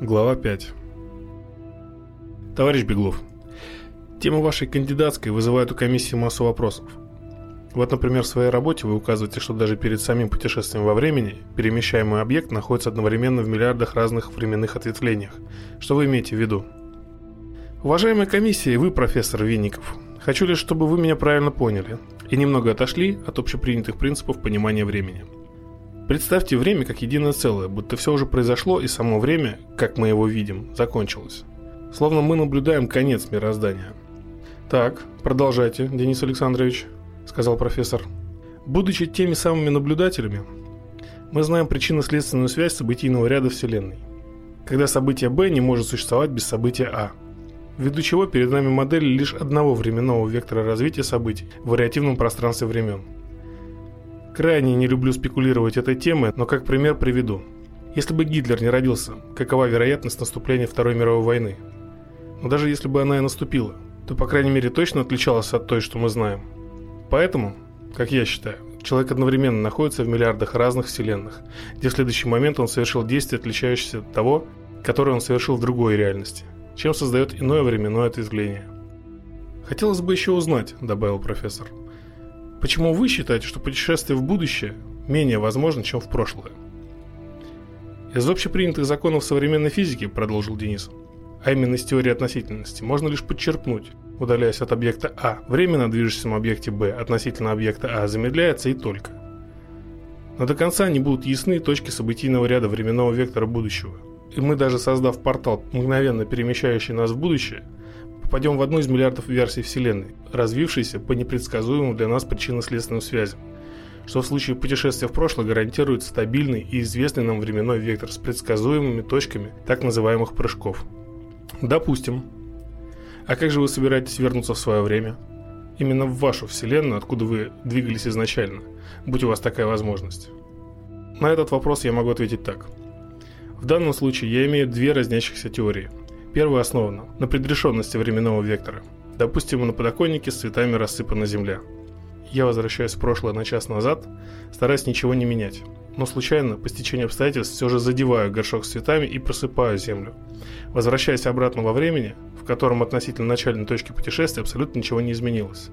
Глава 5 Товарищ Беглов, тема вашей кандидатской вызывает у комиссии массу вопросов. Вот, например, в своей работе вы указываете, что даже перед самим путешествием во времени перемещаемый объект находится одновременно в миллиардах разных временных ответвлениях. Что вы имеете в виду? Уважаемая комиссия и вы, профессор Винников, хочу лишь, чтобы вы меня правильно поняли и немного отошли от общепринятых принципов понимания времени. Представьте время как единое целое, будто все уже произошло и само время, как мы его видим, закончилось. Словно мы наблюдаем конец мироздания. Так, продолжайте, Денис Александрович сказал профессор. Будучи теми самыми наблюдателями, мы знаем причинно-следственную связь событийного ряда Вселенной. Когда событие Б не может существовать без события А. Ввиду чего перед нами модель лишь одного временного вектора развития событий в вариативном пространстве времен. Крайне не люблю спекулировать этой темой, но как пример приведу. Если бы Гитлер не родился, какова вероятность наступления Второй мировой войны? Но даже если бы она и наступила, то, по крайней мере, точно отличалась от той, что мы знаем – Поэтому, как я считаю, человек одновременно находится в миллиардах разных вселенных, где в следующий момент он совершил действие, отличающееся от того, которое он совершил в другой реальности, чем создает иное временное ответвление. «Хотелось бы еще узнать», — добавил профессор, «почему вы считаете, что путешествие в будущее менее возможно, чем в прошлое?» «Из общепринятых законов современной физики», — продолжил Денис, а именно из теории относительности, можно лишь подчеркнуть, удаляясь от объекта А, время на движущемся объекте Б относительно объекта А замедляется и только. Но до конца не будут ясны точки событийного ряда временного вектора будущего. И мы даже создав портал, мгновенно перемещающий нас в будущее, попадем в одну из миллиардов версий Вселенной, развившейся по непредсказуемым для нас причинно-следственным связям, что в случае путешествия в прошлое гарантирует стабильный и известный нам временной вектор с предсказуемыми точками так называемых прыжков. Допустим, а как же вы собираетесь вернуться в свое время? Именно в вашу вселенную, откуда вы двигались изначально, будь у вас такая возможность. На этот вопрос я могу ответить так. В данном случае я имею две разнящихся теории. Первая основана на предрешенности временного вектора. Допустим, на подоконнике с цветами рассыпана земля. Я возвращаюсь в прошлое на час назад, стараясь ничего не менять. Но случайно, по стечению обстоятельств, все же задеваю горшок с цветами и просыпаю землю. Возвращаясь обратно во времени, в котором относительно начальной точки путешествия абсолютно ничего не изменилось.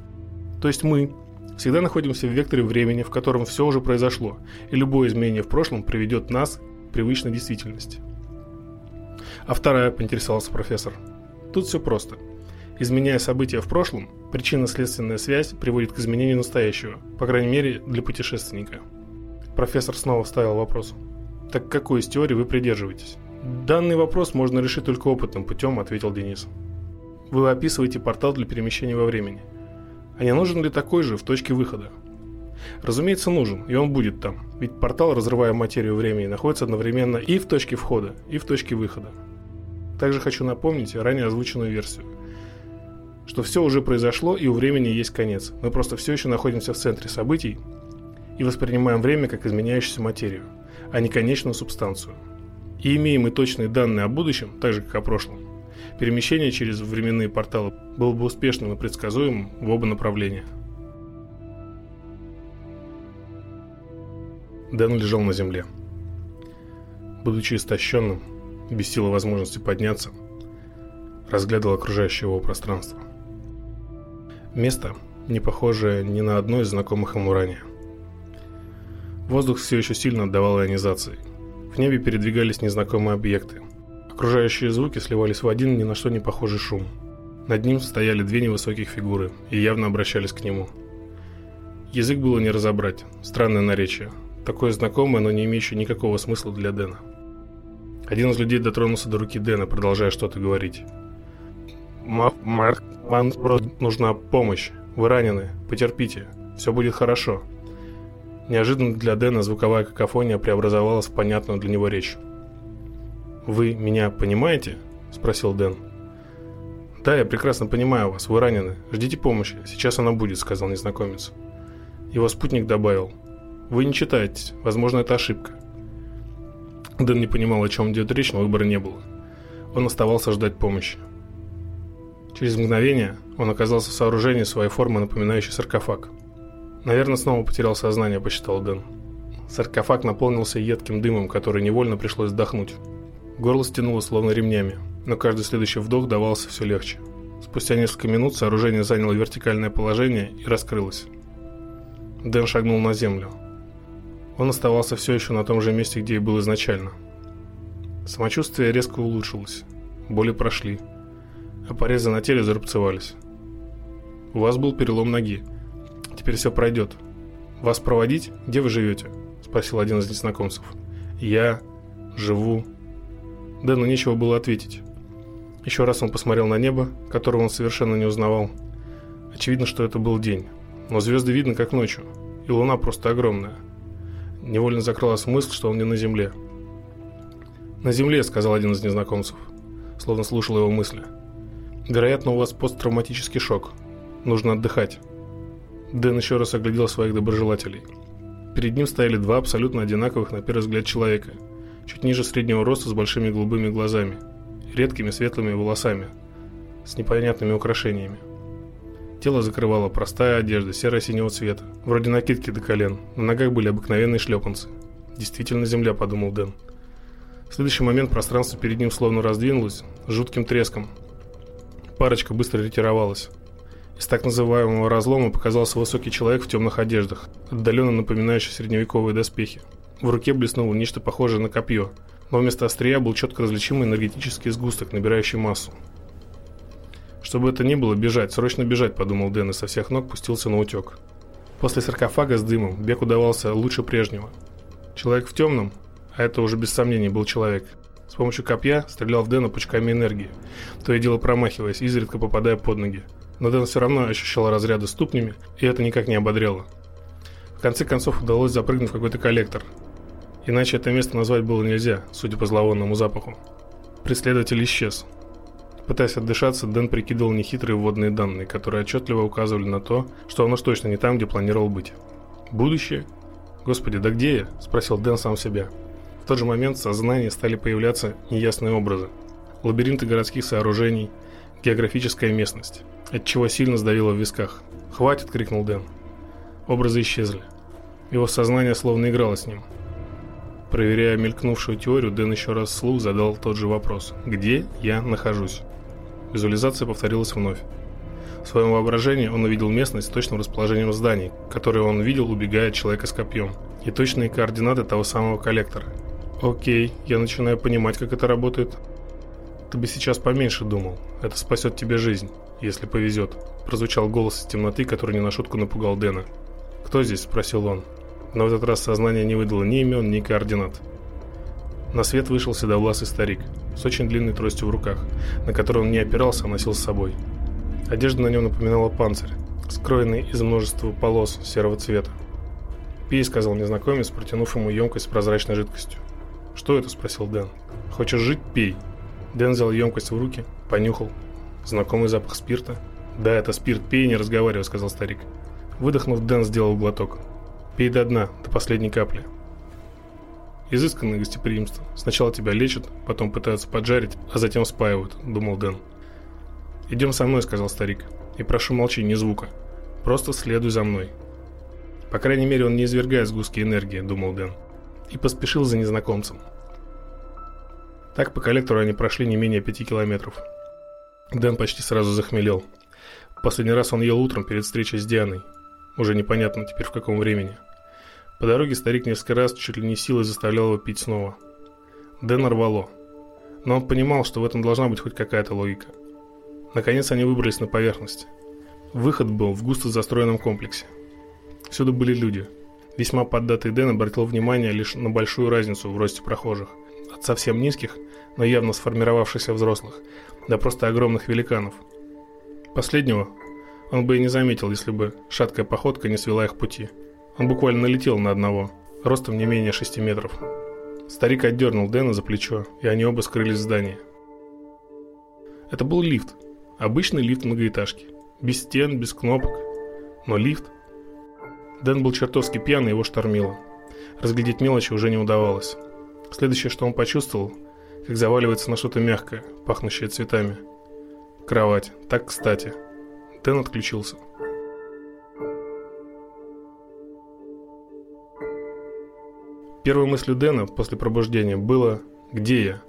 То есть мы всегда находимся в векторе времени, в котором все уже произошло, и любое изменение в прошлом приведет нас к привычной действительности. А вторая, поинтересовался профессор. Тут все просто. Изменяя события в прошлом, причинно-следственная связь приводит к изменению настоящего, по крайней мере для путешественника. Профессор снова вставил вопрос. Так какой из теорий вы придерживаетесь? Данный вопрос можно решить только опытным путем, ответил Денис. Вы описываете портал для перемещения во времени. А не нужен ли такой же в точке выхода? Разумеется, нужен, и он будет там. Ведь портал, разрывая материю времени, находится одновременно и в точке входа, и в точке выхода. Также хочу напомнить ранее озвученную версию. Что все уже произошло, и у времени есть конец. Мы просто все еще находимся в центре событий и воспринимаем время как изменяющуюся материю, а не конечную субстанцию и имеем мы точные данные о будущем, так же как о прошлом, перемещение через временные порталы было бы успешным и предсказуемым в оба направления. Дэн лежал на земле. Будучи истощенным, без силы возможности подняться, разглядывал окружающее его пространство. Место, не похожее ни на одно из знакомых ему ранее. Воздух все еще сильно отдавал ионизации – в небе передвигались незнакомые объекты. Окружающие звуки сливались в один ни на что не похожий шум. Над ним стояли две невысоких фигуры и явно обращались к нему. Язык было не разобрать, странное наречие. Такое знакомое, но не имеющее никакого смысла для Дэна. Один из людей дотронулся до руки Дэна, продолжая что-то говорить. «Марк, вам нужна помощь. Вы ранены. Потерпите. Все будет хорошо». Неожиданно для Дэна звуковая какофония преобразовалась в понятную для него речь. «Вы меня понимаете?» – спросил Дэн. «Да, я прекрасно понимаю вас. Вы ранены. Ждите помощи. Сейчас она будет», – сказал незнакомец. Его спутник добавил. «Вы не читаетесь. Возможно, это ошибка». Дэн не понимал, о чем идет речь, но выбора не было. Он оставался ждать помощи. Через мгновение он оказался в сооружении своей формы, напоминающей саркофаг – Наверное, снова потерял сознание, посчитал Дэн. Саркофаг наполнился едким дымом, который невольно пришлось вдохнуть. Горло стянуло словно ремнями, но каждый следующий вдох давался все легче. Спустя несколько минут сооружение заняло вертикальное положение и раскрылось. Дэн шагнул на землю. Он оставался все еще на том же месте, где и был изначально. Самочувствие резко улучшилось. Боли прошли. А порезы на теле зарубцевались. У вас был перелом ноги. Теперь все пройдет. Вас проводить? Где вы живете? Спросил один из незнакомцев. Я живу. Дэну нечего было ответить. Еще раз он посмотрел на небо, которого он совершенно не узнавал. Очевидно, что это был день. Но звезды видно как ночью, и луна просто огромная. Невольно закралась мысль, что он не на земле. «На земле», — сказал один из незнакомцев, словно слушал его мысли. «Вероятно, у вас посттравматический шок. Нужно отдыхать». Дэн еще раз оглядел своих доброжелателей. Перед ним стояли два абсолютно одинаковых на первый взгляд человека, чуть ниже среднего роста с большими голубыми глазами, редкими светлыми волосами, с непонятными украшениями. Тело закрывала простая одежда серо-синего цвета, вроде накидки до колен. На ногах были обыкновенные шлепанцы. «Действительно земля», — подумал Дэн. В следующий момент пространство перед ним словно раздвинулось с жутким треском. Парочка быстро ретировалась. Из так называемого разлома показался высокий человек в темных одеждах, отдаленно напоминающий средневековые доспехи. В руке блеснуло нечто похожее на копье, но вместо острия был четко различимый энергетический сгусток, набирающий массу. Чтобы это ни было, бежать, срочно бежать, подумал Дэн и со всех ног пустился на утек. После саркофага с дымом бег удавался лучше прежнего. Человек в темном, а это уже без сомнений был человек, с помощью копья стрелял в Дэна пучками энергии, то и дело промахиваясь, изредка попадая под ноги. Но Дэн все равно ощущал разряды ступнями, и это никак не ободряло. В конце концов удалось запрыгнуть в какой-то коллектор. Иначе это место назвать было нельзя, судя по зловонному запаху. Преследователь исчез. Пытаясь отдышаться, Дэн прикидывал нехитрые вводные данные, которые отчетливо указывали на то, что он уж точно не там, где планировал быть. Будущее? Господи, да где я? Спросил Дэн сам себя. В тот же момент в сознании стали появляться неясные образы. Лабиринты городских сооружений, географическая местность, от чего сильно сдавило в висках. «Хватит!» — крикнул Дэн. Образы исчезли. Его сознание словно играло с ним. Проверяя мелькнувшую теорию, Дэн еще раз вслух задал тот же вопрос. «Где я нахожусь?» Визуализация повторилась вновь. В своем воображении он увидел местность с точным расположением зданий, которые он видел, убегая от человека с копьем, и точные координаты того самого коллектора. «Окей, я начинаю понимать, как это работает. Ты бы сейчас поменьше думал. Это спасет тебе жизнь, если повезет», прозвучал голос из темноты, который не на шутку напугал Дэна. «Кто здесь?» – спросил он. В этот раз сознание не выдало ни имен, ни координат. На свет вышел седовласый старик с очень длинной тростью в руках, на которой он не опирался, а носил с собой. Одежда на нем напоминала панцирь, скроенный из множества полос серого цвета. «Пей», — сказал незнакомец, протянув ему емкость с прозрачной жидкостью. «Что это?» — спросил Дэн. «Хочешь жить? Пей». Дэн взял емкость в руки, понюхал. Знакомый запах спирта. «Да, это спирт, пей, не разговаривай», — сказал старик. Выдохнув, Дэн сделал глоток. «Пей до дна, до последней капли». Изысканное гостеприимство. Сначала тебя лечат, потом пытаются поджарить, а затем спаивают, думал Дэн. «Идем со мной», — сказал старик. «И прошу молчи, ни звука. Просто следуй за мной». По крайней мере, он не извергает сгустки энергии, думал Дэн. И поспешил за незнакомцем. Так по коллектору они прошли не менее пяти километров. Дэн почти сразу захмелел. Последний раз он ел утром перед встречей с Дианой. Уже непонятно теперь в каком времени. По дороге старик несколько раз чуть ли не силой заставлял его пить снова. Дэн рвало. Но он понимал, что в этом должна быть хоть какая-то логика. Наконец они выбрались на поверхность. Выход был в густо застроенном комплексе. Всюду были люди. Весьма поддатый Дэн обратил внимание лишь на большую разницу в росте прохожих. От совсем низких, но явно сформировавшихся взрослых, до просто огромных великанов. Последнего он бы и не заметил, если бы шаткая походка не свела их пути – он буквально налетел на одного, ростом не менее шести метров. Старик отдернул Дэна за плечо, и они оба скрылись в здании. Это был лифт. Обычный лифт многоэтажки. Без стен, без кнопок. Но лифт. Дэн был чертовски пьяный, его штормило. Разглядеть мелочи уже не удавалось. Следующее, что он почувствовал, как заваливается на что-то мягкое, пахнущее цветами. Кровать. Так кстати. Дэн отключился. Первой мыслью Дэна после пробуждения было «Где я?».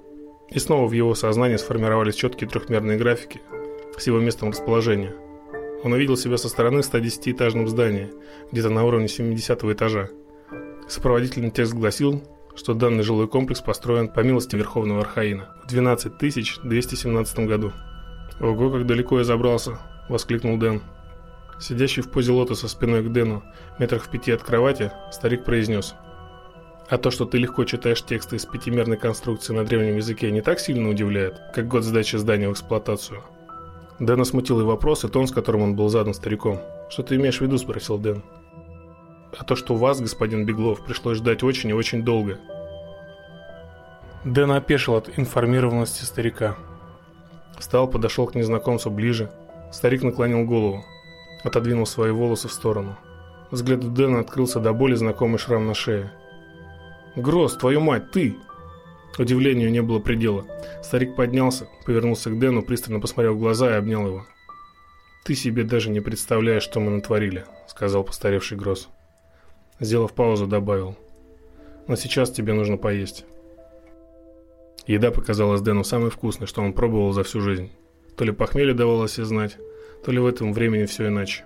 И снова в его сознании сформировались четкие трехмерные графики с его местом расположения. Он увидел себя со стороны 110-этажном здании, где-то на уровне 70 этажа. Сопроводительный текст гласил, что данный жилой комплекс построен по милости Верховного Архаина в 12217 году. «Ого, как далеко я забрался!» – воскликнул Дэн. Сидящий в позе лотоса спиной к Дэну, метрах в пяти от кровати, старик произнес. «А то, что ты легко читаешь тексты из пятимерной конструкции на древнем языке, не так сильно удивляет, как год сдачи здания в эксплуатацию?» Дэна смутил и вопрос, и тон, с которым он был задан стариком. «Что ты имеешь в виду?» – спросил Дэн а то, что вас, господин Беглов, пришлось ждать очень и очень долго. Дэн опешил от информированности старика. Встал, подошел к незнакомцу ближе. Старик наклонил голову, отодвинул свои волосы в сторону. Взгляд у Дэна открылся до боли знакомый шрам на шее. «Гроз, твою мать, ты!» Удивлению не было предела. Старик поднялся, повернулся к Дэну, пристально посмотрел в глаза и обнял его. «Ты себе даже не представляешь, что мы натворили», — сказал постаревший Гроз. Сделав паузу, добавил. «Но сейчас тебе нужно поесть». Еда показалась Дэну самой вкусной, что он пробовал за всю жизнь. То ли похмелье давалось и знать, то ли в этом времени все иначе.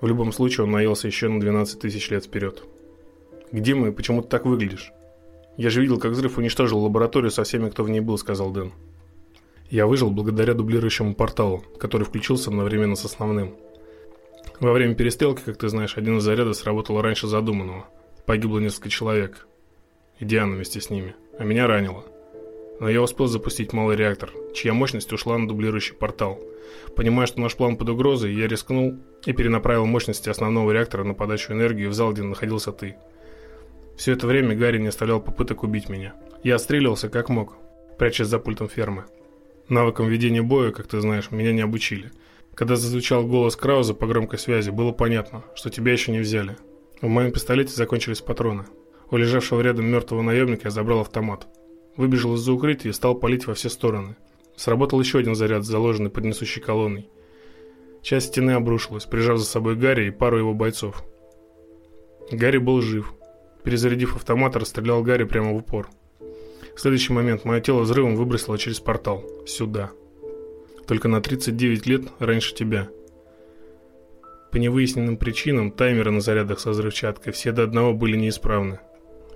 В любом случае он наелся еще на 12 тысяч лет вперед. «Где мы? Почему ты так выглядишь?» «Я же видел, как взрыв уничтожил лабораторию со всеми, кто в ней был», — сказал Дэн. «Я выжил благодаря дублирующему порталу, который включился одновременно с основным. Во время перестрелки, как ты знаешь, один из зарядов сработал раньше задуманного. Погибло несколько человек. И Диана вместе с ними. А меня ранило. Но я успел запустить малый реактор, чья мощность ушла на дублирующий портал. Понимая, что наш план под угрозой, я рискнул и перенаправил мощности основного реактора на подачу энергии в зал, где находился ты. Все это время Гарри не оставлял попыток убить меня. Я отстреливался как мог, прячась за пультом фермы. Навыкам ведения боя, как ты знаешь, меня не обучили – когда зазвучал голос Крауза по громкой связи, было понятно, что тебя еще не взяли. В моем пистолете закончились патроны. У лежавшего рядом мертвого наемника я забрал автомат. Выбежал из-за укрытия и стал палить во все стороны. Сработал еще один заряд, заложенный под несущей колонной. Часть стены обрушилась, прижав за собой Гарри и пару его бойцов. Гарри был жив. Перезарядив автомат, расстрелял Гарри прямо в упор. В следующий момент мое тело взрывом выбросило через портал. Сюда только на 39 лет раньше тебя. По невыясненным причинам таймеры на зарядах со взрывчаткой все до одного были неисправны.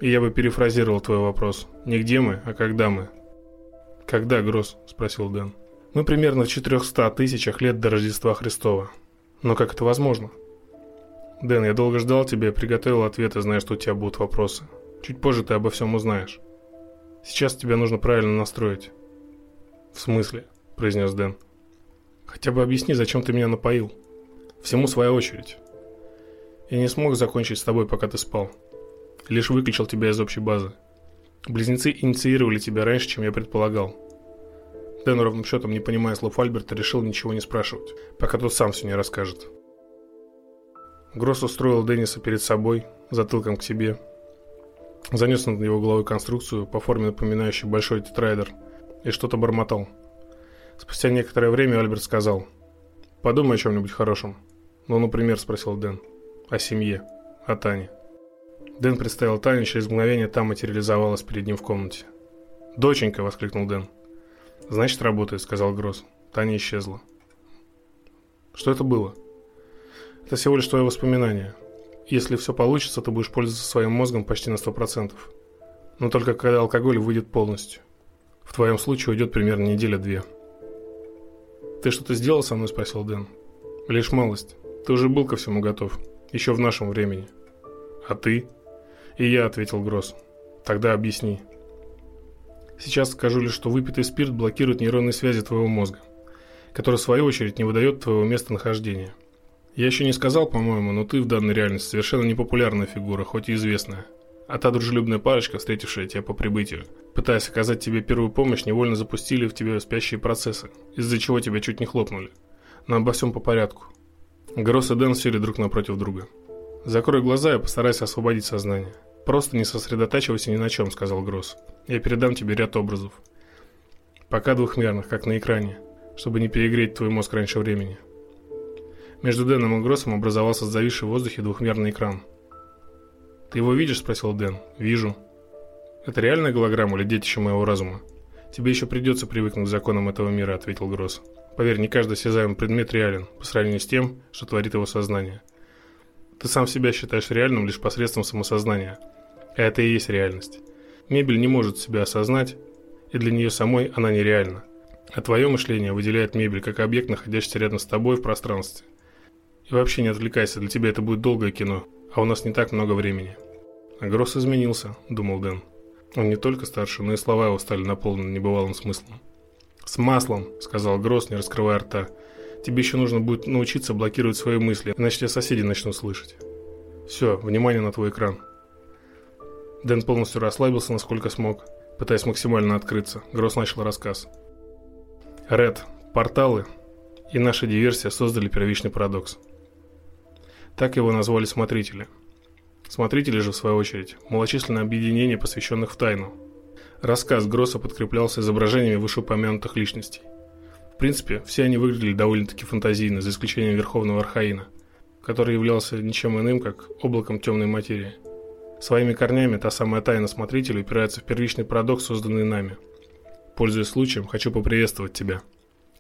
И я бы перефразировал твой вопрос. Не где мы, а когда мы. «Когда, Гросс?» – спросил Дэн. «Мы примерно в 400 тысячах лет до Рождества Христова. Но как это возможно?» «Дэн, я долго ждал тебя приготовил ответы, зная, что у тебя будут вопросы. Чуть позже ты обо всем узнаешь. Сейчас тебя нужно правильно настроить». «В смысле?» произнес Дэн. «Хотя бы объясни, зачем ты меня напоил. Всему своя очередь. Я не смог закончить с тобой, пока ты спал. Лишь выключил тебя из общей базы. Близнецы инициировали тебя раньше, чем я предполагал. Дэн, ровным счетом, не понимая слов Альберта, решил ничего не спрашивать, пока тот сам все не расскажет. Гросс устроил Денниса перед собой, затылком к себе. Занес над его головой конструкцию, по форме напоминающую большой тетрайдер, и что-то бормотал – Спустя некоторое время Альберт сказал, «Подумай о чем-нибудь хорошем». «Ну, например», — спросил Дэн. «О семье. О Тане». Дэн представил Таню, через мгновение там материализовалась перед ним в комнате. «Доченька!» — воскликнул Дэн. «Значит, работает», — сказал Гросс. Таня исчезла. «Что это было?» «Это всего лишь твое воспоминание. Если все получится, ты будешь пользоваться своим мозгом почти на 100%. Но только когда алкоголь выйдет полностью. В твоем случае уйдет примерно неделя-две». «Ты что-то сделал со мной?» – спросил Дэн. «Лишь малость. Ты уже был ко всему готов. Еще в нашем времени». «А ты?» «И я», – ответил Гросс. «Тогда объясни». «Сейчас скажу лишь, что выпитый спирт блокирует нейронные связи твоего мозга, который в свою очередь не выдает твоего местонахождения. Я еще не сказал, по-моему, но ты в данной реальности совершенно непопулярная фигура, хоть и известная. А та дружелюбная парочка, встретившая тебя по прибытию, пытаясь оказать тебе первую помощь, невольно запустили в тебя спящие процессы, из-за чего тебя чуть не хлопнули. Но обо всем по порядку. Гросс и Дэн сели друг напротив друга. «Закрой глаза и постарайся освободить сознание. Просто не сосредотачивайся ни на чем», — сказал Гросс. «Я передам тебе ряд образов. Пока двухмерных, как на экране, чтобы не перегреть твой мозг раньше времени». Между Дэном и Гроссом образовался зависший в воздухе двухмерный экран — «Ты его видишь?» – спросил Дэн. «Вижу». «Это реальная голограмма или детище моего разума?» «Тебе еще придется привыкнуть к законам этого мира», — ответил Гросс. «Поверь, не каждый осязаемый предмет реален по сравнению с тем, что творит его сознание. Ты сам себя считаешь реальным лишь посредством самосознания. А это и есть реальность. Мебель не может себя осознать, и для нее самой она нереальна. А твое мышление выделяет мебель как объект, находящийся рядом с тобой в пространстве. И вообще не отвлекайся, для тебя это будет долгое кино, а у нас не так много времени». А Гросс изменился, думал Дэн. Он не только старше, но и слова его стали наполнены небывалым смыслом. «С маслом», — сказал Гросс, не раскрывая рта. «Тебе еще нужно будет научиться блокировать свои мысли, иначе тебя соседи начнут слышать. Все, внимание на твой экран». Дэн полностью расслабился, насколько смог, пытаясь максимально открыться. Гросс начал рассказ. «Ред, порталы и наша диверсия создали первичный парадокс. Так его назвали смотрители — Смотрители же, в свою очередь, малочисленное объединение, посвященных в тайну. Рассказ Гросса подкреплялся изображениями вышеупомянутых личностей. В принципе, все они выглядели довольно-таки фантазийно, за исключением Верховного Архаина, который являлся ничем иным, как облаком темной материи. Своими корнями та самая тайна смотрителя упирается в первичный парадокс, созданный нами. Пользуясь случаем, хочу поприветствовать тебя.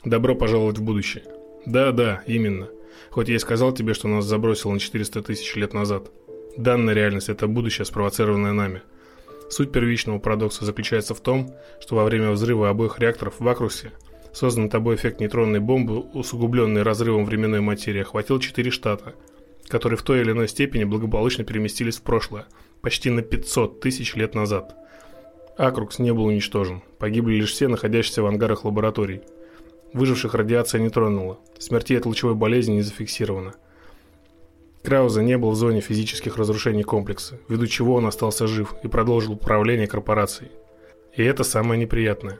Добро пожаловать в будущее. Да, да, именно. Хоть я и сказал тебе, что нас забросило на 400 тысяч лет назад – Данная реальность – это будущее, спровоцированное нами. Суть первичного парадокса заключается в том, что во время взрыва обоих реакторов в Акрусе созданный тобой эффект нейтронной бомбы, усугубленный разрывом временной материи, охватил четыре штата, которые в той или иной степени благополучно переместились в прошлое, почти на 500 тысяч лет назад. Акрукс не был уничтожен, погибли лишь все находящиеся в ангарах лабораторий. Выживших радиация не тронула, смертей от лучевой болезни не зафиксировано – Крауза не был в зоне физических разрушений комплекса, ввиду чего он остался жив и продолжил управление корпорацией. И это самое неприятное.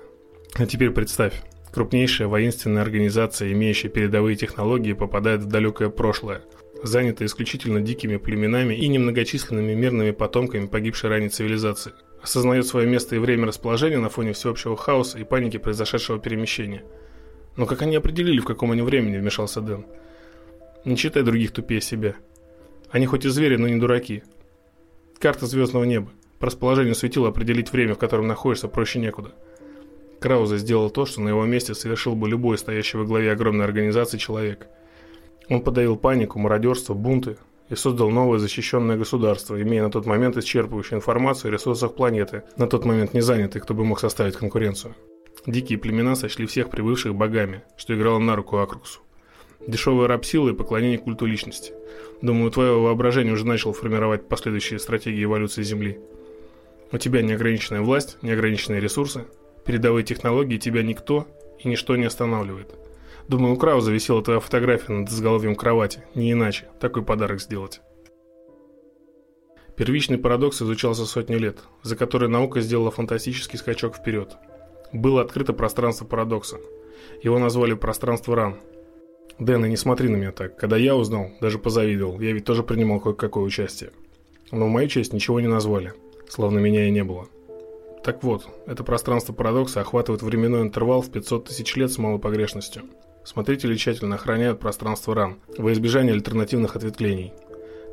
А теперь представь, крупнейшая воинственная организация, имеющая передовые технологии, попадает в далекое прошлое, занятая исключительно дикими племенами и немногочисленными мирными потомками погибшей ранее цивилизации. Осознает свое место и время расположения на фоне всеобщего хаоса и паники произошедшего перемещения. Но как они определили, в каком они времени, вмешался Дэн. Не считай других тупее себя. Они хоть и звери, но не дураки. Карта звездного неба. По расположению светила определить время, в котором находишься, проще некуда. Краузе сделал то, что на его месте совершил бы любой стоящий во главе огромной организации человек. Он подавил панику, мародерство, бунты и создал новое защищенное государство, имея на тот момент исчерпывающую информацию о ресурсах планеты, на тот момент не занятый, кто бы мог составить конкуренцию. Дикие племена сочли всех прибывших богами, что играло на руку Акруксу. Дешевая рабсила и поклонение культу личности. Думаю, твое воображение уже начало формировать последующие стратегии эволюции Земли. У тебя неограниченная власть, неограниченные ресурсы, передовые технологии, тебя никто и ничто не останавливает. Думаю, у Крауза висела твоя фотография над изголовьем кровати, не иначе, такой подарок сделать. Первичный парадокс изучался сотни лет, за которые наука сделала фантастический скачок вперед. Было открыто пространство парадокса. Его назвали пространство ран – Дэн, и не смотри на меня так. Когда я узнал, даже позавидовал. Я ведь тоже принимал кое-какое участие. Но в мою честь ничего не назвали. Словно меня и не было. Так вот, это пространство парадокса охватывает временной интервал в 500 тысяч лет с малой погрешностью. Смотрители тщательно охраняют пространство ран во избежание альтернативных ответвлений.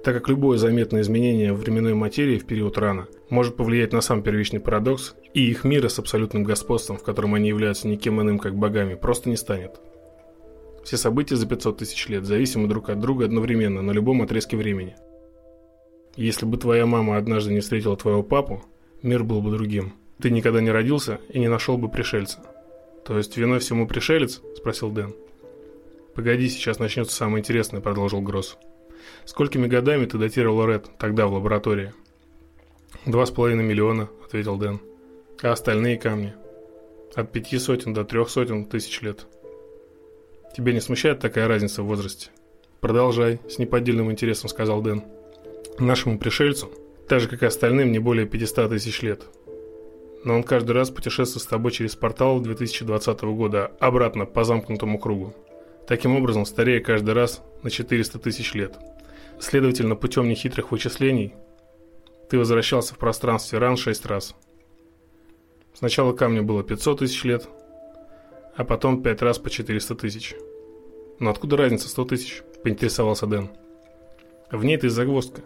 Так как любое заметное изменение временной материи в период рана может повлиять на сам первичный парадокс, и их мира с абсолютным господством, в котором они являются никем иным, как богами, просто не станет. Все события за 500 тысяч лет зависимы друг от друга одновременно на любом отрезке времени. Если бы твоя мама однажды не встретила твоего папу, мир был бы другим. Ты никогда не родился и не нашел бы пришельца. То есть виной всему пришелец? Спросил Дэн. Погоди, сейчас начнется самое интересное, продолжил Гросс. Сколькими годами ты датировал Ред тогда в лаборатории? Два с половиной миллиона, ответил Дэн. А остальные камни? От пяти сотен до трех сотен тысяч лет. Тебя не смущает такая разница в возрасте? Продолжай, с неподдельным интересом сказал Дэн. Нашему пришельцу, так же как и остальным, не более 500 тысяч лет. Но он каждый раз путешествует с тобой через портал 2020 года обратно по замкнутому кругу. Таким образом, старея каждый раз на 400 тысяч лет. Следовательно, путем нехитрых вычислений ты возвращался в пространстве ран 6 раз. Сначала камню было 500 тысяч лет, а потом 5 раз по 400 тысяч. Но откуда разница 100 тысяч? Поинтересовался Дэн. В ней-то и загвоздка.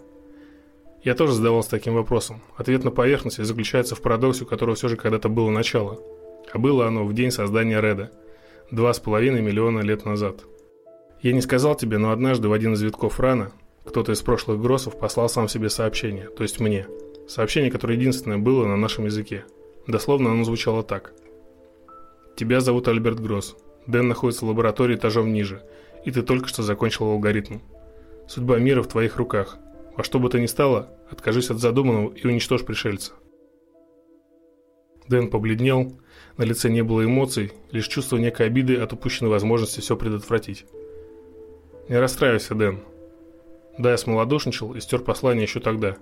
Я тоже задавался таким вопросом. Ответ на поверхности заключается в парадоксе, у которого все же когда-то было начало. А было оно в день создания Реда, два с половиной миллиона лет назад. Я не сказал тебе, но однажды в один из витков рана кто-то из прошлых Гроссов послал сам себе сообщение, то есть мне. Сообщение, которое единственное было на нашем языке. Дословно оно звучало так. Тебя зовут Альберт Гросс. Дэн находится в лаборатории этажом ниже, и ты только что закончил алгоритм. Судьба мира в твоих руках. Во что бы то ни стало, откажись от задуманного и уничтожь пришельца. Дэн побледнел, на лице не было эмоций, лишь чувство некой обиды от упущенной возможности все предотвратить. «Не расстраивайся, Дэн». Да, я смолодушничал и стер послание еще тогда.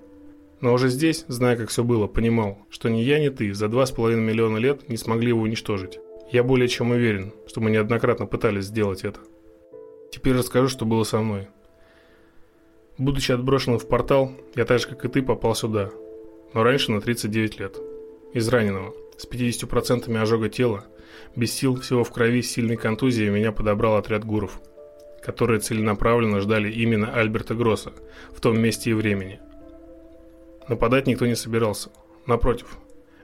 Но уже здесь, зная, как все было, понимал, что ни я, ни ты за два с половиной миллиона лет не смогли его уничтожить. Я более чем уверен, что мы неоднократно пытались сделать это. Теперь расскажу, что было со мной. Будучи отброшенным в портал, я так же, как и ты, попал сюда. Но раньше на 39 лет. Из раненого с 50% ожога тела, без сил, всего в крови, с сильной контузией меня подобрал отряд гуров, которые целенаправленно ждали именно Альберта Гросса в том месте и времени. Нападать никто не собирался. Напротив,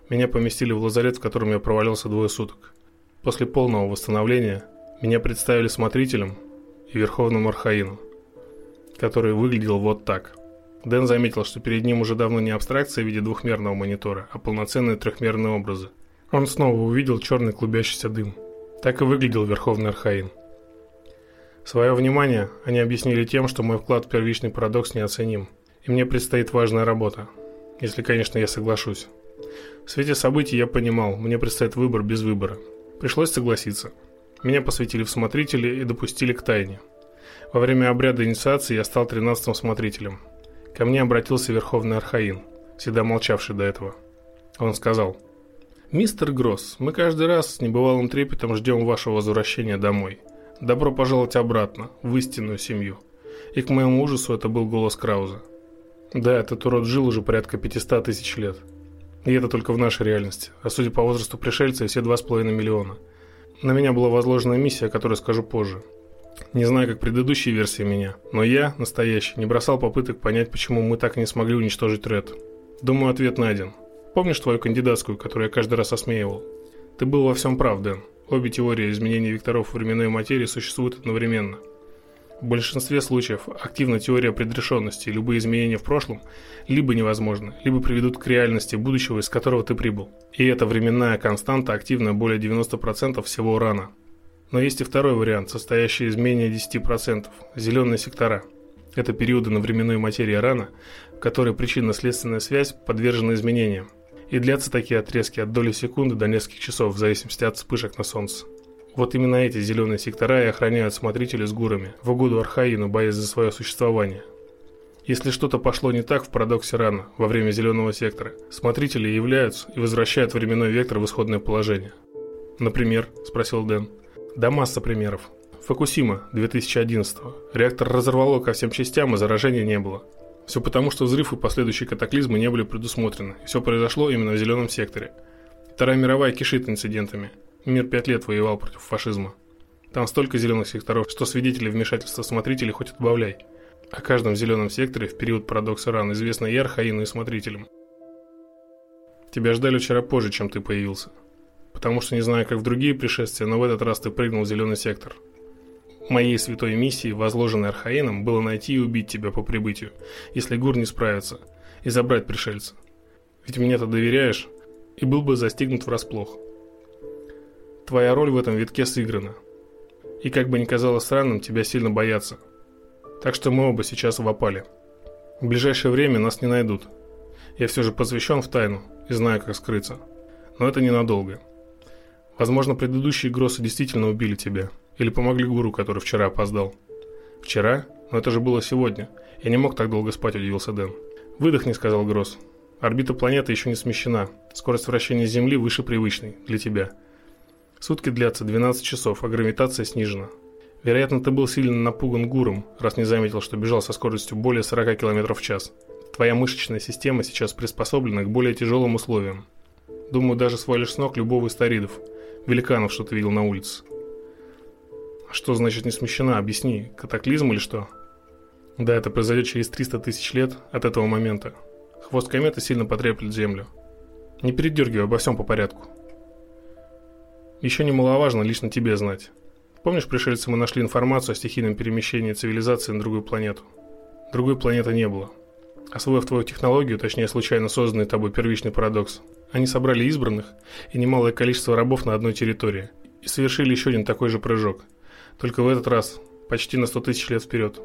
меня поместили в лазарет, в котором я провалился двое суток. После полного восстановления меня представили смотрителем и верховным архаином, который выглядел вот так – Дэн заметил, что перед ним уже давно не абстракция в виде двухмерного монитора, а полноценные трехмерные образы. Он снова увидел черный клубящийся дым. Так и выглядел Верховный Архаин. Свое внимание они объяснили тем, что мой вклад в первичный парадокс неоценим, и мне предстоит важная работа, если, конечно, я соглашусь. В свете событий я понимал, мне предстоит выбор без выбора. Пришлось согласиться. Меня посвятили в смотрители и допустили к тайне. Во время обряда инициации я стал тринадцатым смотрителем – Ко мне обратился Верховный Архаин, всегда молчавший до этого. Он сказал, «Мистер Гросс, мы каждый раз с небывалым трепетом ждем вашего возвращения домой. Добро пожаловать обратно, в истинную семью». И к моему ужасу это был голос Крауза. Да, этот урод жил уже порядка 500 тысяч лет. И это только в нашей реальности. А судя по возрасту пришельца, все 2,5 миллиона. На меня была возложена миссия, о которой скажу позже. Не знаю, как предыдущие версии меня, но я, настоящий, не бросал попыток понять, почему мы так и не смогли уничтожить Ред. Думаю, ответ найден. Помнишь твою кандидатскую, которую я каждый раз осмеивал? Ты был во всем прав, Дэн. Обе теории изменения векторов временной материи существуют одновременно. В большинстве случаев активна теория предрешенности, любые изменения в прошлом либо невозможны, либо приведут к реальности будущего, из которого ты прибыл. И эта временная константа активна более 90% всего урана. Но есть и второй вариант, состоящий из менее 10%, зеленые сектора. Это периоды на временной материи рана, в которой причинно-следственная связь подвержена изменениям. И длятся такие отрезки от доли секунды до нескольких часов, в зависимости от вспышек на Солнце. Вот именно эти зеленые сектора и охраняют смотрители с гурами, в угоду Архаину, боясь за свое существование. Если что-то пошло не так в парадоксе рана во время зеленого сектора, смотрители являются и возвращают временной вектор в исходное положение. «Например?» – спросил Дэн. Да масса примеров. Фукусима 2011 -го. Реактор разорвало ко всем частям, и заражения не было. Все потому, что взрыв и последующие катаклизмы не были предусмотрены. Все произошло именно в зеленом секторе. Вторая мировая кишит инцидентами. Мир пять лет воевал против фашизма. Там столько зеленых секторов, что свидетелей вмешательства смотрителей хоть отбавляй. О каждом зеленом секторе в период парадокса ран известно и Архаину, и смотрителям. Тебя ждали вчера позже, чем ты появился потому что не знаю, как в другие пришествия, но в этот раз ты прыгнул в зеленый сектор. Моей святой миссией, возложенной Архаином, было найти и убить тебя по прибытию, если Гур не справится, и забрать пришельца. Ведь мне-то доверяешь, и был бы застигнут врасплох. Твоя роль в этом витке сыграна. И как бы ни казалось странным, тебя сильно боятся. Так что мы оба сейчас в опале. В ближайшее время нас не найдут. Я все же посвящен в тайну и знаю, как скрыться. Но это ненадолго. Возможно, предыдущие Гроссы действительно убили тебя. Или помогли гуру, который вчера опоздал. Вчера? Но это же было сегодня. Я не мог так долго спать, удивился Дэн. Выдохни, сказал Гросс. Орбита планеты еще не смещена. Скорость вращения Земли выше привычной. Для тебя. Сутки длятся 12 часов, а гравитация снижена. Вероятно, ты был сильно напуган гуром, раз не заметил, что бежал со скоростью более 40 км в час. Твоя мышечная система сейчас приспособлена к более тяжелым условиям. Думаю, даже свалишь с ног любого из таридов – великанов, что ты видел на улице. Что значит не смещена? Объясни, катаклизм или что? Да, это произойдет через 300 тысяч лет от этого момента. Хвост кометы сильно потреплет Землю. Не передергивай обо всем по порядку. Еще немаловажно лично тебе знать. Помнишь, пришельцы мы нашли информацию о стихийном перемещении цивилизации на другую планету? Другой планеты не было. Освоив твою технологию, точнее случайно созданный тобой первичный парадокс, они собрали избранных и немалое количество рабов на одной территории и совершили еще один такой же прыжок. Только в этот раз почти на 100 тысяч лет вперед.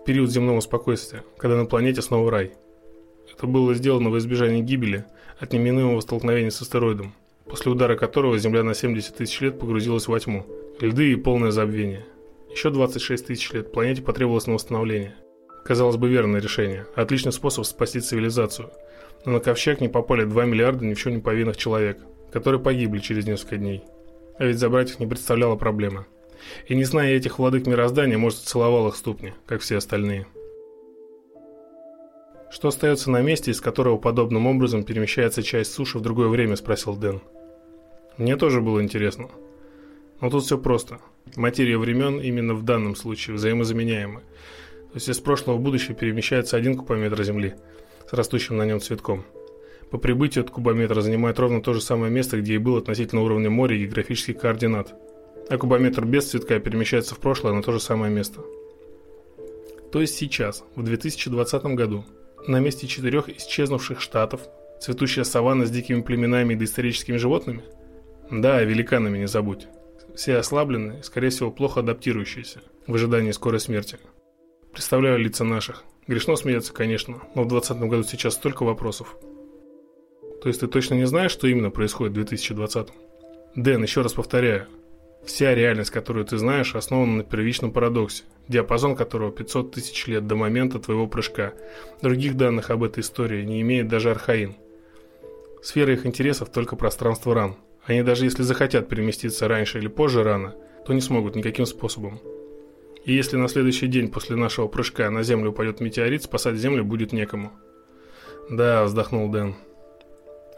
В период земного спокойствия, когда на планете снова рай. Это было сделано во избежание гибели от неминуемого столкновения с астероидом, после удара которого Земля на 70 тысяч лет погрузилась во тьму, льды и полное забвение. Еще 26 тысяч лет планете потребовалось на восстановление. Казалось бы, верное решение. Отличный способ спасти цивилизацию. Но на ковчег не попали 2 миллиарда ни в чем не повинных человек, которые погибли через несколько дней. А ведь забрать их не представляло проблемы. И не зная этих владык мироздания, может, целовал их ступни, как все остальные. «Что остается на месте, из которого подобным образом перемещается часть суши в другое время?» – спросил Дэн. «Мне тоже было интересно. Но тут все просто. Материя времен именно в данном случае взаимозаменяемы. То есть из прошлого в будущее перемещается один кубометр Земли с растущим на нем цветком. По прибытию от кубометра занимает ровно то же самое место, где и был относительно уровня моря географических координат. А кубометр без цветка перемещается в прошлое на то же самое место. То есть сейчас, в 2020 году, на месте четырех исчезнувших штатов, цветущая саванна с дикими племенами и доисторическими животными? Да, великанами не забудь. Все ослабленные, скорее всего, плохо адаптирующиеся в ожидании скорой смерти. Представляю лица наших. Грешно смеяться, конечно, но в 2020 году сейчас столько вопросов. То есть ты точно не знаешь, что именно происходит в 2020? Дэн, еще раз повторяю. Вся реальность, которую ты знаешь, основана на первичном парадоксе, диапазон которого 500 тысяч лет до момента твоего прыжка. Других данных об этой истории не имеет даже Архаин. Сфера их интересов только пространство ран. Они даже если захотят переместиться раньше или позже рано, то не смогут никаким способом. И если на следующий день после нашего прыжка на Землю упадет метеорит, спасать Землю будет некому. Да, вздохнул Дэн.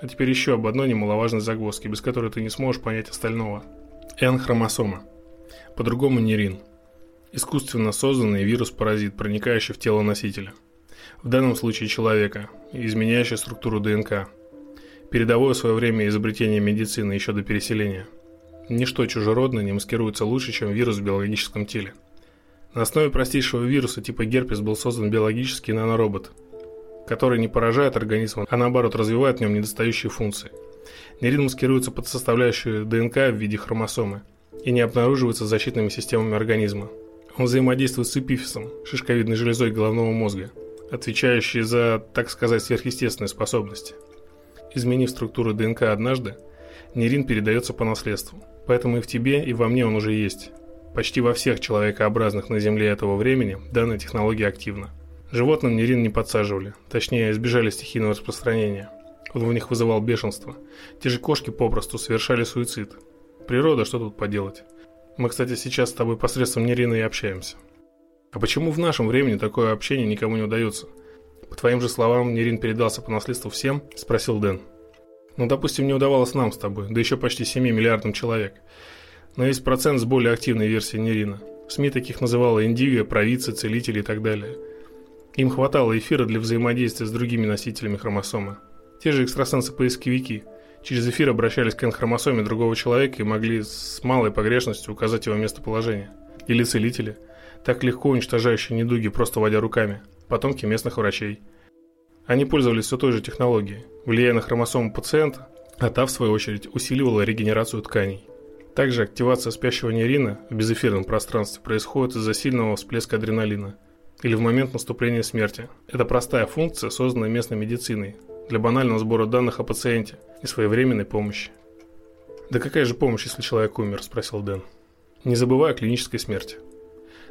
А теперь еще об одной немаловажной загвоздке, без которой ты не сможешь понять остального. N-хромосома. По-другому нерин. Искусственно созданный вирус-паразит, проникающий в тело носителя. В данном случае человека, изменяющий структуру ДНК. Передовое в свое время изобретение медицины еще до переселения. Ничто чужеродное не маскируется лучше, чем вирус в биологическом теле – на основе простейшего вируса типа герпес был создан биологический наноробот, который не поражает организм, а наоборот развивает в нем недостающие функции. Нерин маскируется под составляющую ДНК в виде хромосомы и не обнаруживается защитными системами организма. Он взаимодействует с эпифизом, шишковидной железой головного мозга, отвечающей за, так сказать, сверхъестественные способности. Изменив структуру ДНК однажды, нерин передается по наследству, поэтому и в тебе, и во мне он уже есть. Почти во всех человекообразных на Земле этого времени данная технология активна. Животным нерин не подсаживали, точнее избежали стихийного распространения. Он в них вызывал бешенство. Те же кошки попросту совершали суицид. Природа, что тут поделать? Мы, кстати, сейчас с тобой посредством нерина и общаемся. А почему в нашем времени такое общение никому не удается? По твоим же словам, Нерин передался по наследству всем? Спросил Дэн. Ну, допустим, не удавалось нам с тобой, да еще почти 7 миллиардам человек но есть процент с более активной версией нерина. СМИ таких называла индиго, провидцы, целители и так далее. Им хватало эфира для взаимодействия с другими носителями хромосомы. Те же экстрасенсы-поисковики через эфир обращались к хромосоме другого человека и могли с малой погрешностью указать его местоположение. Или целители, так легко уничтожающие недуги, просто водя руками, потомки местных врачей. Они пользовались все той же технологией, влияя на хромосому пациента, а та, в свою очередь, усиливала регенерацию тканей. Также активация спящего нейрина в безэфирном пространстве происходит из-за сильного всплеска адреналина или в момент наступления смерти. Это простая функция, созданная местной медициной для банального сбора данных о пациенте и своевременной помощи. «Да какая же помощь, если человек умер?» – спросил Дэн. «Не забывая о клинической смерти.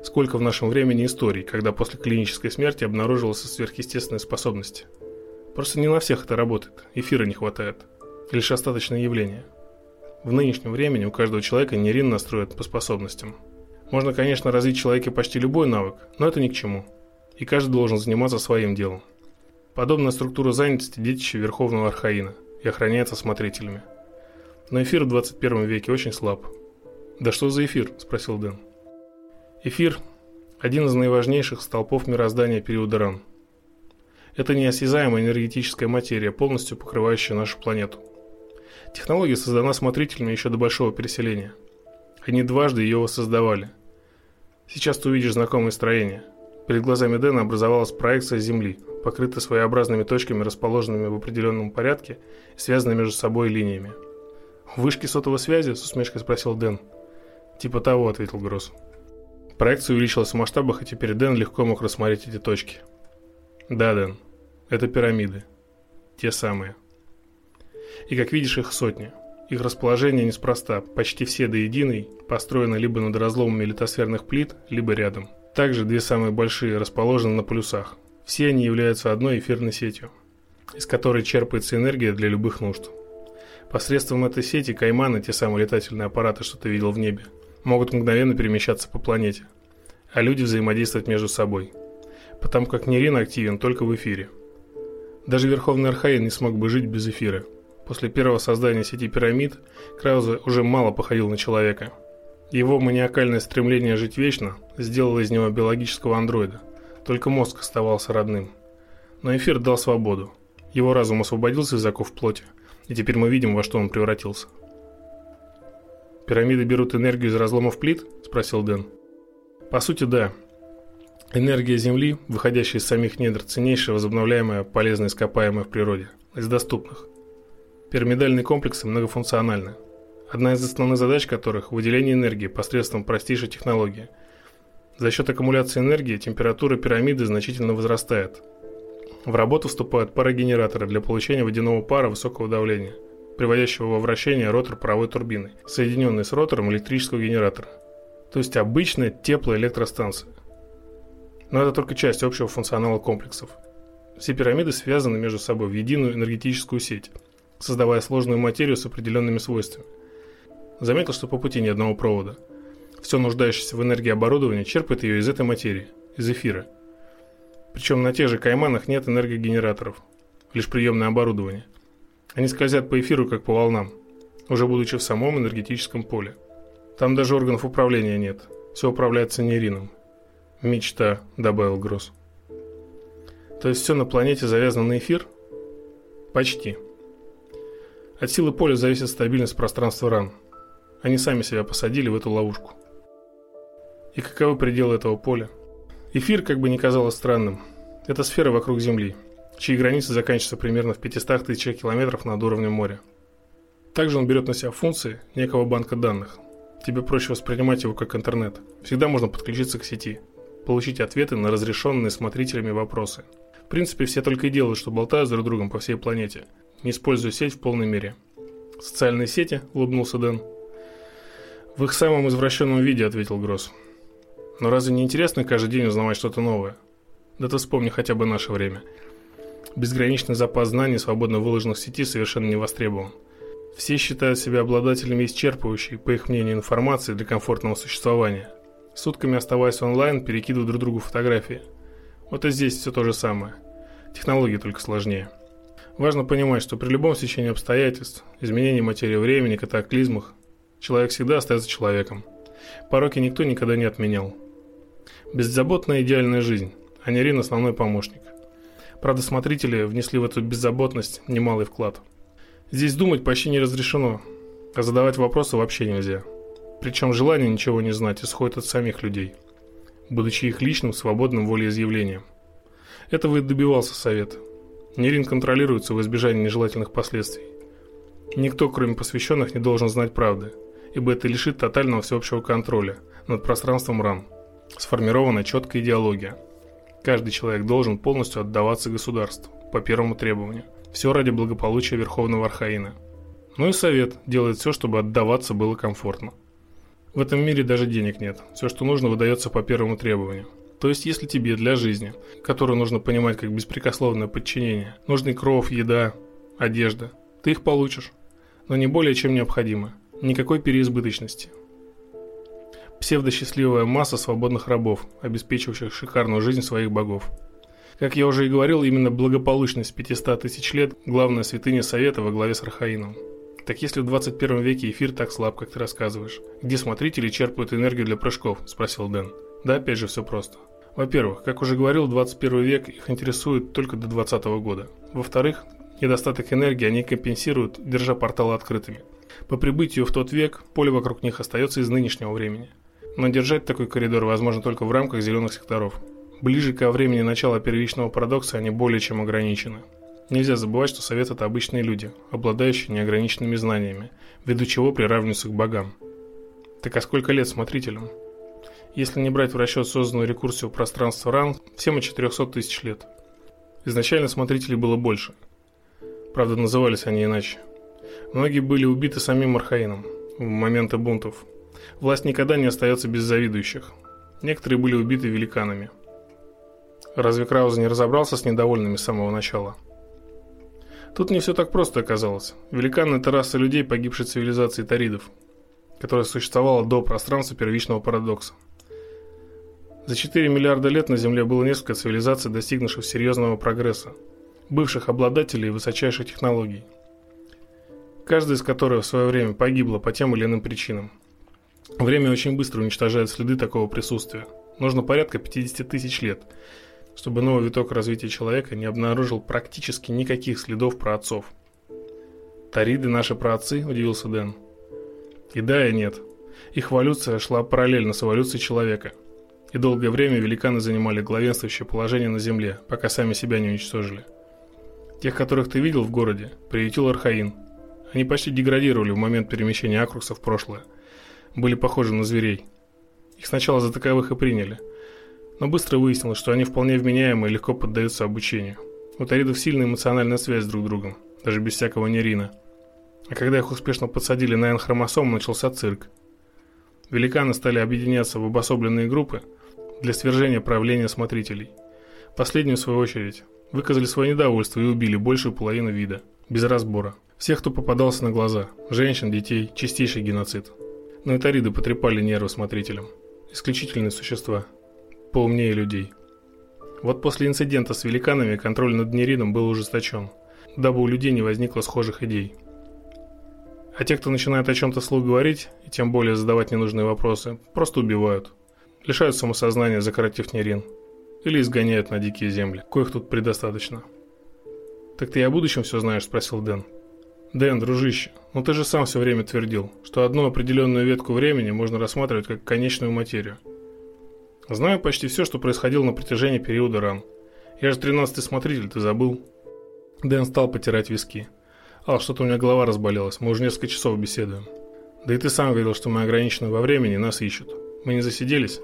Сколько в нашем времени историй, когда после клинической смерти обнаруживались сверхъестественные способности? Просто не на всех это работает, эфира не хватает. Лишь остаточное явление – в нынешнем времени у каждого человека нейрин настроен по способностям. Можно, конечно, развить в человеке почти любой навык, но это ни к чему. И каждый должен заниматься своим делом. Подобная структура занятости – детище Верховного Архаина и охраняется смотрителями. Но эфир в 21 веке очень слаб. «Да что за эфир?» – спросил Дэн. Эфир – один из наиважнейших столпов мироздания периода ран. Это неосязаемая энергетическая материя, полностью покрывающая нашу планету – Технология создана смотрителями еще до большого переселения. Они дважды ее воссоздавали. Сейчас ты увидишь знакомое строение. Перед глазами Дэна образовалась проекция Земли, покрытая своеобразными точками, расположенными в определенном порядке и связанными между собой линиями. «Вышки сотовой связи?» – с усмешкой спросил Дэн. «Типа того», – ответил Гросс. Проекция увеличилась в масштабах, и теперь Дэн легко мог рассмотреть эти точки. «Да, Дэн, это пирамиды. Те самые». И как видишь, их сотни. Их расположение неспроста, почти все до единой построены либо над разломами литосферных плит, либо рядом. Также две самые большие расположены на полюсах. Все они являются одной эфирной сетью, из которой черпается энергия для любых нужд. Посредством этой сети кайманы, те самые летательные аппараты, что ты видел в небе, могут мгновенно перемещаться по планете, а люди взаимодействовать между собой, потому как Нерин активен только в эфире. Даже Верховный Архаин не смог бы жить без эфира – После первого создания сети пирамид Краузе уже мало походил на человека. Его маниакальное стремление жить вечно сделало из него биологического андроида. Только мозг оставался родным. Но эфир дал свободу. Его разум освободился из оков плоти, и теперь мы видим, во что он превратился. «Пирамиды берут энергию из разломов плит?» – спросил Дэн. «По сути, да. Энергия Земли, выходящая из самих недр, ценнейшая возобновляемая полезная ископаемая в природе, из доступных. Пирамидальные комплексы многофункциональны. Одна из основных задач которых – выделение энергии посредством простейшей технологии. За счет аккумуляции энергии температура пирамиды значительно возрастает. В работу вступают парогенераторы для получения водяного пара высокого давления, приводящего во вращение ротор паровой турбины, соединенный с ротором электрического генератора. То есть обычная теплоэлектростанция. Но это только часть общего функционала комплексов. Все пирамиды связаны между собой в единую энергетическую сеть – создавая сложную материю с определенными свойствами. Заметил, что по пути ни одного провода. Все нуждающееся в энергии оборудование черпает ее из этой материи, из эфира. Причем на тех же кайманах нет энергогенераторов, лишь приемное оборудование. Они скользят по эфиру, как по волнам, уже будучи в самом энергетическом поле. Там даже органов управления нет, все управляется нейрином. Мечта, добавил Гросс. То есть все на планете завязано на эфир? Почти. От силы поля зависит стабильность пространства ран. Они сами себя посадили в эту ловушку. И каковы пределы этого поля? Эфир, как бы ни казалось странным, это сфера вокруг Земли, чьи границы заканчиваются примерно в 500 тысячах километров над уровнем моря. Также он берет на себя функции некого банка данных. Тебе проще воспринимать его как интернет. Всегда можно подключиться к сети, получить ответы на разрешенные смотрителями вопросы. В принципе, все только и делают, что болтают друг с другом по всей планете, не используя сеть в полной мере. «Социальные сети?» – улыбнулся Дэн. «В их самом извращенном виде», – ответил Гросс. «Но разве не интересно каждый день узнавать что-то новое? Да ты вспомни хотя бы наше время. Безграничный запас знаний, свободно выложенных в сети, совершенно не востребован. Все считают себя обладателями исчерпывающей, по их мнению, информации для комфортного существования. Сутками оставаясь онлайн, перекидывают друг другу фотографии. Вот и здесь все то же самое. Технологии только сложнее. Важно понимать, что при любом стечении обстоятельств, изменении материи времени, катаклизмах, человек всегда остается человеком. Пороки никто никогда не отменял. Беззаботная идеальная жизнь, а Нерин основной помощник. Правда, смотрители внесли в эту беззаботность немалый вклад. Здесь думать почти не разрешено, а задавать вопросы вообще нельзя. Причем желание ничего не знать исходит от самих людей, будучи их личным свободным волеизъявлением. Этого и добивался совет – Нерин контролируется в избежании нежелательных последствий. Никто, кроме посвященных, не должен знать правды, ибо это лишит тотального всеобщего контроля над пространством РАН. Сформирована четкая идеология. Каждый человек должен полностью отдаваться государству, по первому требованию. Все ради благополучия Верховного Архаина. Ну и Совет делает все, чтобы отдаваться было комфортно. В этом мире даже денег нет. Все, что нужно, выдается по первому требованию. То есть, если тебе для жизни, которую нужно понимать как беспрекословное подчинение, нужны кровь, еда, одежда, ты их получишь, но не более чем необходимо. Никакой переизбыточности. Псевдосчастливая масса свободных рабов, обеспечивающих шикарную жизнь своих богов. Как я уже и говорил, именно благополучность 500 тысяч лет – главная святыня Совета во главе с Архаином. Так если в 21 веке эфир так слаб, как ты рассказываешь, где смотрители черпают энергию для прыжков? – спросил Дэн. Да, опять же, все просто. Во-первых, как уже говорил, 21 век их интересует только до 20 года. Во-вторых, Недостаток энергии они компенсируют, держа порталы открытыми. По прибытию в тот век поле вокруг них остается из нынешнего времени. Но держать такой коридор возможно только в рамках зеленых секторов. Ближе ко времени начала первичного парадокса они более чем ограничены. Нельзя забывать, что Совет – это обычные люди, обладающие неограниченными знаниями, ввиду чего приравниваются к богам. Так а сколько лет смотрителям? Если не брать в расчет созданную рекурсию пространства ранг, всем от 400 тысяч лет. Изначально смотрителей было больше. Правда, назывались они иначе. Многие были убиты самим Архаином в моменты бунтов. Власть никогда не остается без завидующих. Некоторые были убиты великанами. Разве Крауза не разобрался с недовольными с самого начала? Тут не все так просто оказалось. Великаны – это раса людей погибшей цивилизации Таридов, которая существовала до пространства первичного парадокса. За 4 миллиарда лет на Земле было несколько цивилизаций, достигнувших серьезного прогресса, бывших обладателей высочайших технологий, каждая из которых в свое время погибла по тем или иным причинам. Время очень быстро уничтожает следы такого присутствия. Нужно порядка 50 тысяч лет – чтобы новый виток развития человека не обнаружил практически никаких следов про отцов. «Тариды наши праотцы?» – удивился Дэн. И да, и нет. Их эволюция шла параллельно с эволюцией человека. И долгое время великаны занимали главенствующее положение на Земле, пока сами себя не уничтожили. Тех, которых ты видел в городе, приютил Архаин. Они почти деградировали в момент перемещения Акрукса в прошлое. Были похожи на зверей. Их сначала за таковых и приняли – но быстро выяснилось, что они вполне вменяемы и легко поддаются обучению. У таридов сильная эмоциональная связь друг с другом, даже без всякого нерина. А когда их успешно подсадили на N-хромосому, начался цирк. Великаны стали объединяться в обособленные группы для свержения правления смотрителей. Последние, в свою очередь, выказали свое недовольство и убили большую половину вида, без разбора. Всех, кто попадался на глаза, женщин, детей, чистейший геноцид. Но и тариды потрепали нервы смотрителям. Исключительные существа – поумнее людей. Вот после инцидента с великанами контроль над Нерином был ужесточен, дабы у людей не возникло схожих идей. А те, кто начинает о чем-то слух говорить, и тем более задавать ненужные вопросы, просто убивают. Лишают самосознания, закоротив Нерин. Или изгоняют на дикие земли, коих тут предостаточно. «Так ты о будущем все знаешь?» – спросил Дэн. «Дэн, дружище, ну ты же сам все время твердил, что одну определенную ветку времени можно рассматривать как конечную материю – Знаю почти все, что происходило на протяжении периода ран. Я же тринадцатый смотритель, ты забыл?» Дэн стал потирать виски. «Ал, что-то у меня голова разболелась, мы уже несколько часов беседуем. Да и ты сам говорил, что мы ограничены во времени, нас ищут. Мы не засиделись?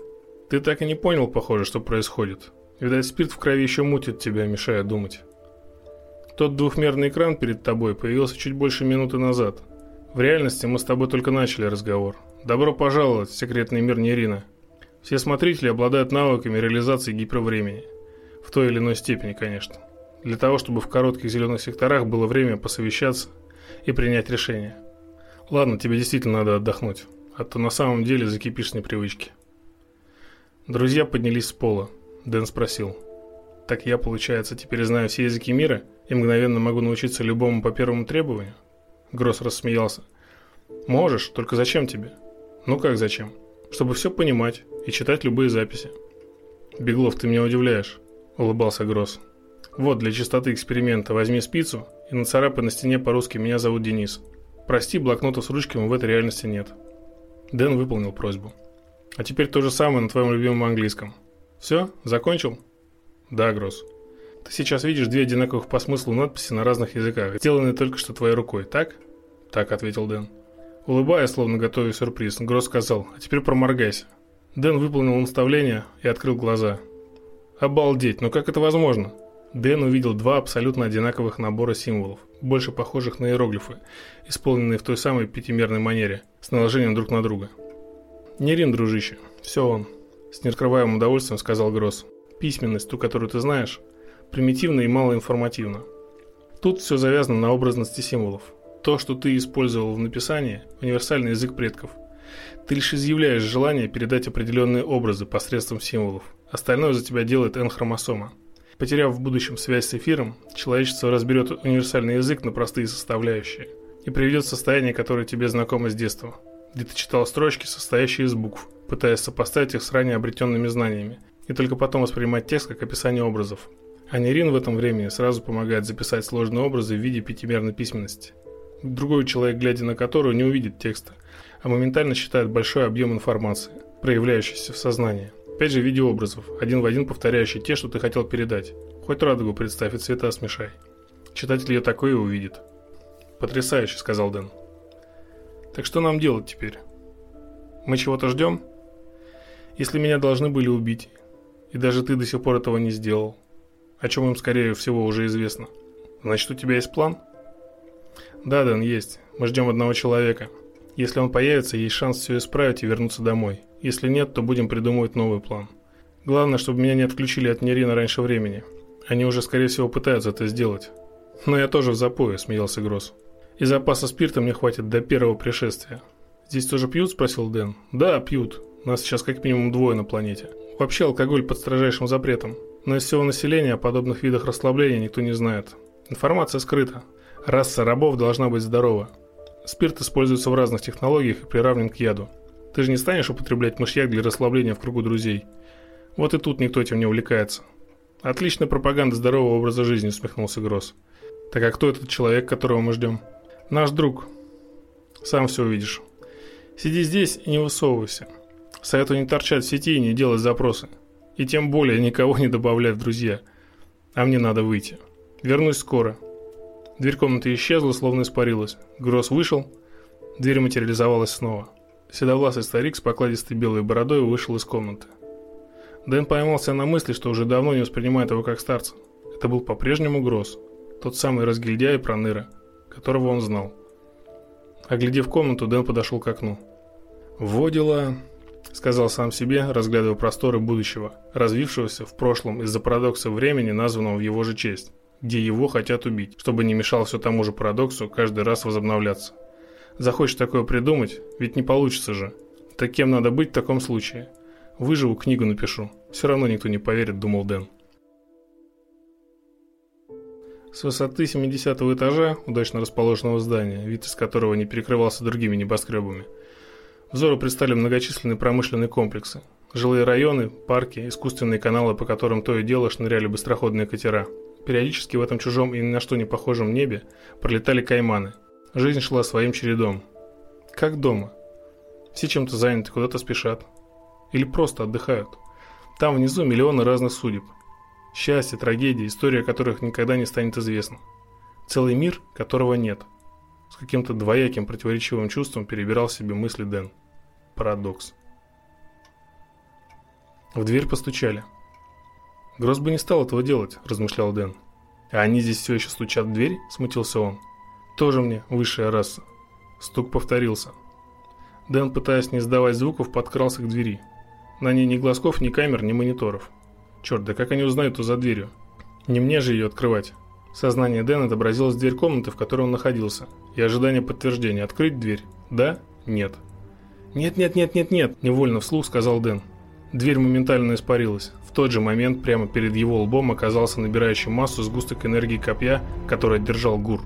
Ты так и не понял, похоже, что происходит. Видать, спирт в крови еще мутит тебя, мешая думать. Тот двухмерный экран перед тобой появился чуть больше минуты назад. В реальности мы с тобой только начали разговор. Добро пожаловать в секретный мир Нерина. Все смотрители обладают навыками реализации гипервремени. В той или иной степени, конечно. Для того, чтобы в коротких зеленых секторах было время посовещаться и принять решение. Ладно, тебе действительно надо отдохнуть, а то на самом деле закипишь с непривычки. Друзья поднялись с пола. Дэн спросил. Так я, получается, теперь знаю все языки мира и мгновенно могу научиться любому по первому требованию? Гросс рассмеялся. Можешь, только зачем тебе? Ну как зачем? Чтобы все понимать, и читать любые записи. «Беглов, ты меня удивляешь», – улыбался Гросс. «Вот, для чистоты эксперимента возьми спицу и нацарапай на стене по-русски «Меня зовут Денис». Прости, блокнота с ручками в этой реальности нет». Дэн выполнил просьбу. «А теперь то же самое на твоем любимом английском. Все? Закончил?» «Да, Гросс. Ты сейчас видишь две одинаковых по смыслу надписи на разных языках, сделанные только что твоей рукой, так?» «Так», — ответил Дэн. Улыбаясь, словно готовя сюрприз, Гросс сказал, «А теперь проморгайся». Дэн выполнил наставление и открыл глаза. Обалдеть, но как это возможно? Дэн увидел два абсолютно одинаковых набора символов, больше похожих на иероглифы, исполненные в той самой пятимерной манере, с наложением друг на друга. «Не Рин, дружище, все он», – с нескрываемым удовольствием сказал Гросс. «Письменность, ту, которую ты знаешь, примитивна и малоинформативна. Тут все завязано на образности символов. То, что ты использовал в написании – универсальный язык предков. Ты лишь изъявляешь желание передать определенные образы посредством символов. Остальное за тебя делает N-хромосома. Потеряв в будущем связь с эфиром, человечество разберет универсальный язык на простые составляющие и приведет состояние, которое тебе знакомо с детства, где ты читал строчки, состоящие из букв, пытаясь сопоставить их с ранее обретенными знаниями, и только потом воспринимать текст как описание образов, А Нерин в этом времени сразу помогает записать сложные образы в виде пятимерной письменности. Другой человек, глядя на которую, не увидит текста, а моментально считает большой объем информации, проявляющийся в сознании. Опять же в виде образов, один в один повторяющий те, что ты хотел передать. Хоть радугу представь и цвета смешай. Читатель ее такое увидит. «Потрясающе», — сказал Дэн. «Так что нам делать теперь? Мы чего-то ждем? Если меня должны были убить, и даже ты до сих пор этого не сделал, о чем им, скорее всего, уже известно. Значит, у тебя есть план? Да, Дэн, есть. Мы ждем одного человека. Если он появится, есть шанс все исправить и вернуться домой. Если нет, то будем придумывать новый план. Главное, чтобы меня не отключили от Нерина раньше времени. Они уже, скорее всего, пытаются это сделать. Но я тоже в запое, смеялся Гросс. И запаса спирта мне хватит до первого пришествия. Здесь тоже пьют? Спросил Дэн. Да, пьют. Нас сейчас как минимум двое на планете. Вообще алкоголь под строжайшим запретом. Но из всего населения о подобных видах расслабления никто не знает. Информация скрыта. Раса рабов должна быть здорова. Спирт используется в разных технологиях и приравнен к яду. Ты же не станешь употреблять мышьяк для расслабления в кругу друзей. Вот и тут никто этим не увлекается. Отличная пропаганда здорового образа жизни, усмехнулся Гросс. Так а кто этот человек, которого мы ждем? Наш друг. Сам все увидишь. Сиди здесь и не высовывайся. Советую не торчать в сети и не делать запросы. И тем более никого не добавлять в друзья. А мне надо выйти. Вернусь скоро. Дверь комнаты исчезла, словно испарилась. Гросс вышел. Дверь материализовалась снова. Седовласый старик с покладистой белой бородой вышел из комнаты. Дэн поймался на мысли, что уже давно не воспринимает его как старца. Это был по-прежнему Гросс, тот самый разгильдяй и проныра, которого он знал. Оглядев комнату, Дэн подошел к окну. «Во дела», — сказал сам себе, разглядывая просторы будущего, развившегося в прошлом из-за парадокса времени, названного в его же честь, где его хотят убить, чтобы не мешал все тому же парадоксу каждый раз возобновляться. Захочешь такое придумать, ведь не получится же. Так кем надо быть в таком случае? Выживу, книгу напишу. Все равно никто не поверит, думал Дэн. С высоты 70 этажа удачно расположенного здания, вид из которого не перекрывался другими небоскребами, Взору предстали многочисленные промышленные комплексы. Жилые районы, парки, искусственные каналы, по которым то и дело шныряли быстроходные катера. Периодически в этом чужом и ни на что не похожем небе пролетали кайманы. Жизнь шла своим чередом. Как дома. Все чем-то заняты, куда-то спешат. Или просто отдыхают. Там внизу миллионы разных судеб. Счастье, трагедии, история которых никогда не станет известна. Целый мир, которого нет. С каким-то двояким противоречивым чувством перебирал себе мысли Дэн. Парадокс. В дверь постучали. Гросс бы не стал этого делать, размышлял Дэн. А они здесь все еще стучат в дверь? Смутился он. Тоже мне высшая раса. Стук повторился. Дэн, пытаясь не сдавать звуков, подкрался к двери. На ней ни глазков, ни камер, ни мониторов. Черт, да как они узнают, то за дверью? Не мне же ее открывать. Сознание Дэна отобразилось в дверь комнаты, в которой он находился, и ожидание подтверждения. Открыть дверь? Да? Нет. «Нет-нет-нет-нет-нет!» – невольно вслух сказал Дэн. Дверь моментально испарилась. В тот же момент прямо перед его лбом оказался набирающий массу сгусток энергии копья, который держал Гур.